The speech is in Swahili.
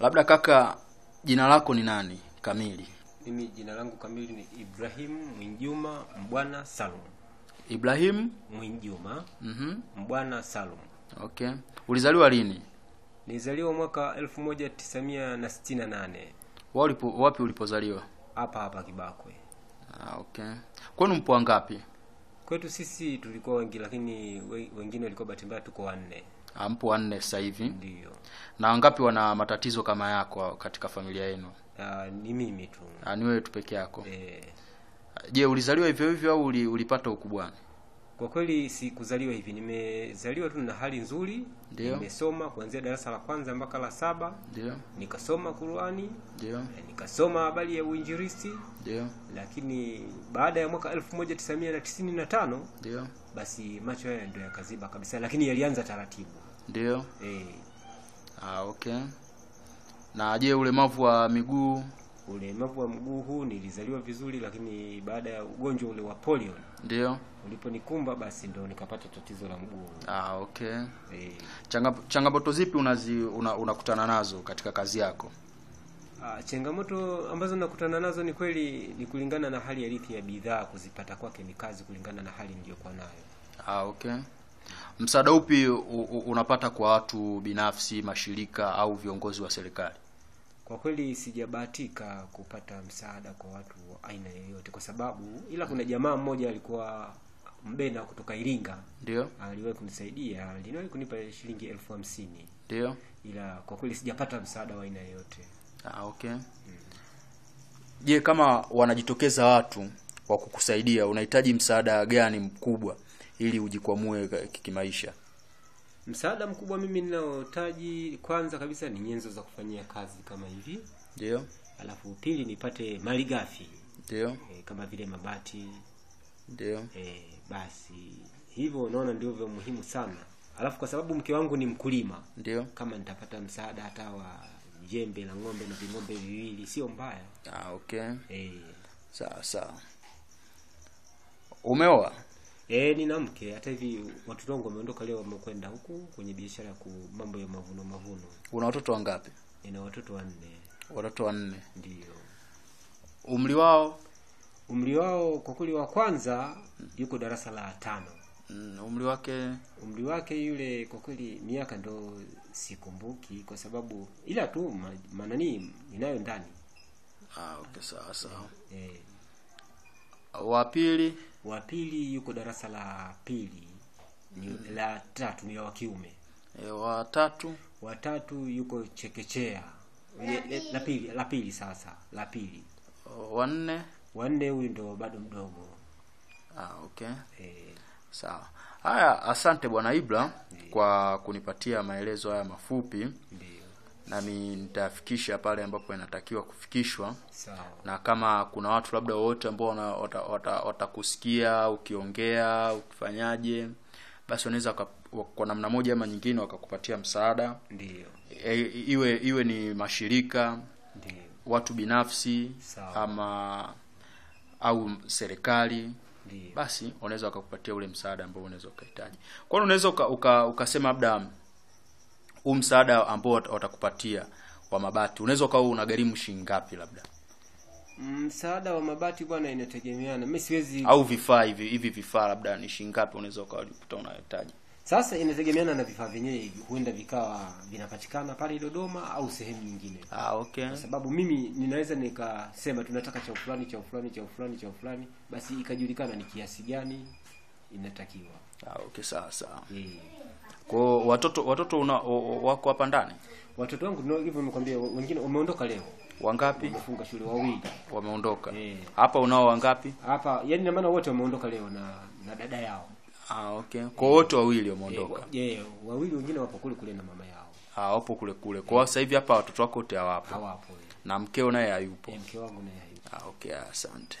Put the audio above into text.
Labda kaka, jina lako ni nani kamili? Mimi jina langu kamili ni Ibrahim Mwinjuma Mbwana Salum. Ibrahim. Mwinjuma mm -hmm. Mbwana Salum. Okay. Ulizaliwa lini? Nilizaliwa mwaka 1968 Wa ulipo, wapi ulipozaliwa? hapa hapa Kibakwe. Ah, okay. Kwenu mpo ngapi? Kwetu sisi tulikuwa wengi, lakini wengine walikuwa bahati mbaya, tuko wanne. Mpo wanne sasa hivi. Ndio. Na wangapi wana matatizo kama yako katika familia yenu? Ah, ni mimi tu. Ah, ni wewe tu peke yako. Eh, Je, ulizaliwa hivyo hivyo au uli, ulipata ukubwani? Kwa kweli sikuzaliwa hivi, nimezaliwa tu na hali nzuri. Ndio. Nimesoma kuanzia darasa la kwanza mpaka la saba, Ndio. nikasoma Qurani, Ndio. eh, nikasoma habari ya uinjilisti Ndio. lakini baada ya mwaka 1995 Ndio. basi macho haya ndio yakaziba kabisa, lakini yalianza taratibu Ndio. eh, Ah, okay. Na je, ulemavu wa miguu? Ulemavu wa mguu huu nilizaliwa vizuri, lakini baada ya ugonjwa ule wa polio Ndio. uliponikumba basi ndo nikapata tatizo la mguu Ah, okay. e. Changa, changamoto zipi unazi una, unakutana nazo katika kazi yako? ah, changamoto ambazo nakutana nazo ni kweli ni kulingana na hali halisi ya bidhaa, kuzipata kwake ni kazi kulingana na hali niliyokuwa nayo. Ah, okay. Msaada upi unapata kwa watu binafsi, mashirika au viongozi wa serikali? Kwa kweli sijabahatika kupata msaada kwa watu wa aina yoyote, kwa sababu ila kuna jamaa mmoja alikuwa mbena kutoka Iringa, Ndio? aliwahi kunisaidia, aliwahi kunipa shilingi elfu hamsini Ndio? ila kwa kweli sijapata msaada wa aina yoyote. Ah, okay. Je, kama wanajitokeza watu wa kukusaidia, unahitaji msaada gani mkubwa ili ujikwamue kimaisha? Msaada mkubwa mimi ninaotaji kwanza kabisa ni nyenzo za kufanyia kazi kama hivi, Ndio? alafu pili nipate malighafi Ndio? e, kama vile mabati Ndio? e, basi hivyo unaona ndio vya muhimu sana. Alafu kwa sababu mke wangu ni mkulima, Ndio? kama nitapata msaada hata wa jembe la ng'ombe na ving'ombe viwili sio mbaya Ah, okay. E. Sawa sawa. Umeoa? Eh, nina mke hata hivi watoto wangu wameondoka leo, wamekwenda huku kwenye biashara ya mambo ya mavuno mavuno. Una watoto wangapi? Nina watoto wanne, Watoto wanne. ndio Umri wao? umri wao. Kwa kweli wa kwanza yuko darasa la tano, Mm, umri wake umri wake yule kwa kweli miaka ndo sikumbuki, kwa sababu ila tu ma- manani ninayo ndani ah, okay, sawa sawa. eh. Wa pili? Wa pili yuko darasa la pili ni, la tatu ni wa kiume. E, wa tatu? Watatu yuko chekechea Ye- le- la pili la pili sasa la pili. wanne? Wanne huyu ndo bado mdogo Ah, okay. e. Sawa. Haya, asante bwana Ibra kwa kunipatia maelezo haya mafupi, ndio nami nitafikisha pale ambapo inatakiwa kufikishwa, sawa. na kama kuna watu labda wote ambao watakusikia wata- wata- ukiongea ukifanyaje, basi wanaweza kwa namna moja ama nyingine wakakupatia msaada e, iwe iwe ni mashirika, Ndiyo. watu binafsi Sawa. ama au serikali basi wanaweza wakakupatia ule msaada ambao unaweza ukahitaji. Kwa hiyo unaweza uka, uka, ukasema labda huu msaada ambao watakupatia wa mabati unaweza ukawa unagharimu shilingi ngapi labda, msaada wa mabati bwana, inategemeana. Mimi siwezi au vifaa hivi hivi vifaa labda ni shilingi ngapi unaweza ukakuta unahitaji. sasa, inategemeana na vifaa vyenyewe, huenda vikawa vinapatikana pale Dodoma au sehemu nyingine. Ah, okay. kwa sababu mimi ninaweza nikasema tunataka cha fulani cha fulani cha fulani cha fulani, basi ikajulikana ni kiasi gani inatakiwa. Ah, okay, sawa sawa. Eh. Kwa watoto watoto una, o- o- wako hapa ndani Watoto wangu ndio hivyo nimekwambia, wengine wameondoka leo, wangapi? wamefunga shule wawili Wameondoka Eh. hapa, unao wangapi? hapa, yani na maana wote wameondoka leo na na dada yao Ah, okay. Kwa wote wawili wameondoka. eh, wa- wawili wengine wapo kule kule na mama yao Ah, wapo kule kule. Kwa sasa hivi hapa watoto wako wote hawapo hawapo. na mkeo naye hayupo. Eh, mke wangu naye hayupo. Ah, okay, asante.